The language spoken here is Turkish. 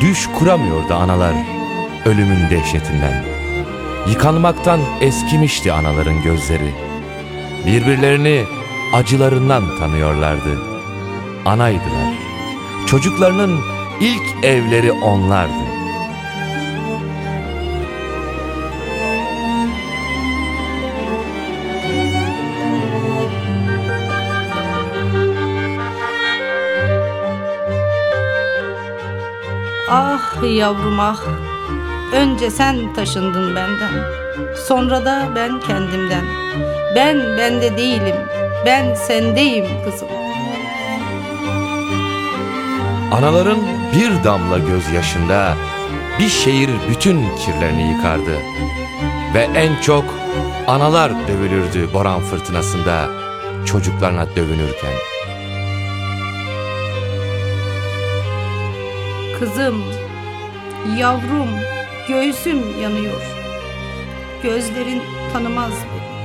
Düş kuramıyordu analar ölümün dehşetinden. Yıkanmaktan eskimişti anaların gözleri. Birbirlerini acılarından tanıyorlardı. Anaydılar. Çocuklarının ilk evleri onlardı. Ah yavrum ah. Önce sen taşındın benden. Sonra da ben kendimden. Ben bende değilim. Ben sendeyim kızım. Anaların bir damla gözyaşında bir şehir bütün kirlerini yıkardı. Ve en çok analar dövülürdü boran fırtınasında çocuklarına dövünürken. Kızım, yavrum, göğsüm yanıyor. Gözlerin tanımaz beni.